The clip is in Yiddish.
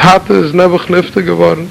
Tate ist nebuch nifte geworden.